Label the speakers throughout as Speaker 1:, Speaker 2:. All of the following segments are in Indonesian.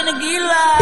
Speaker 1: dia gila.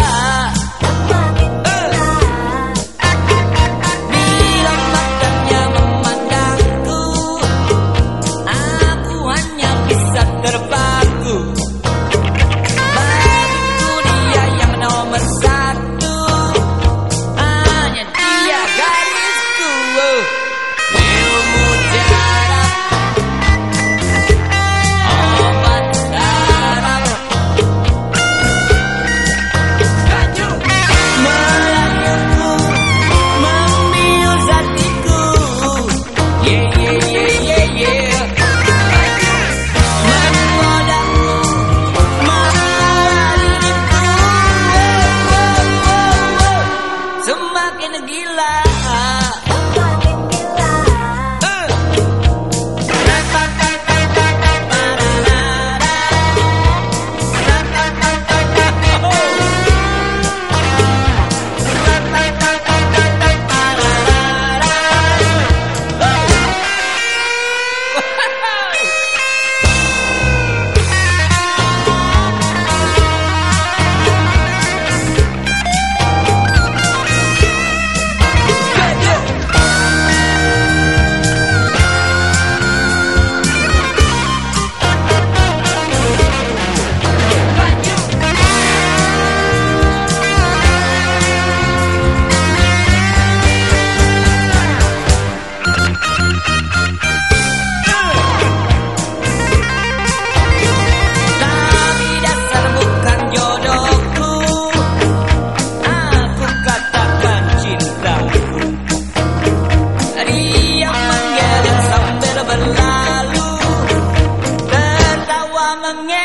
Speaker 1: Yeah.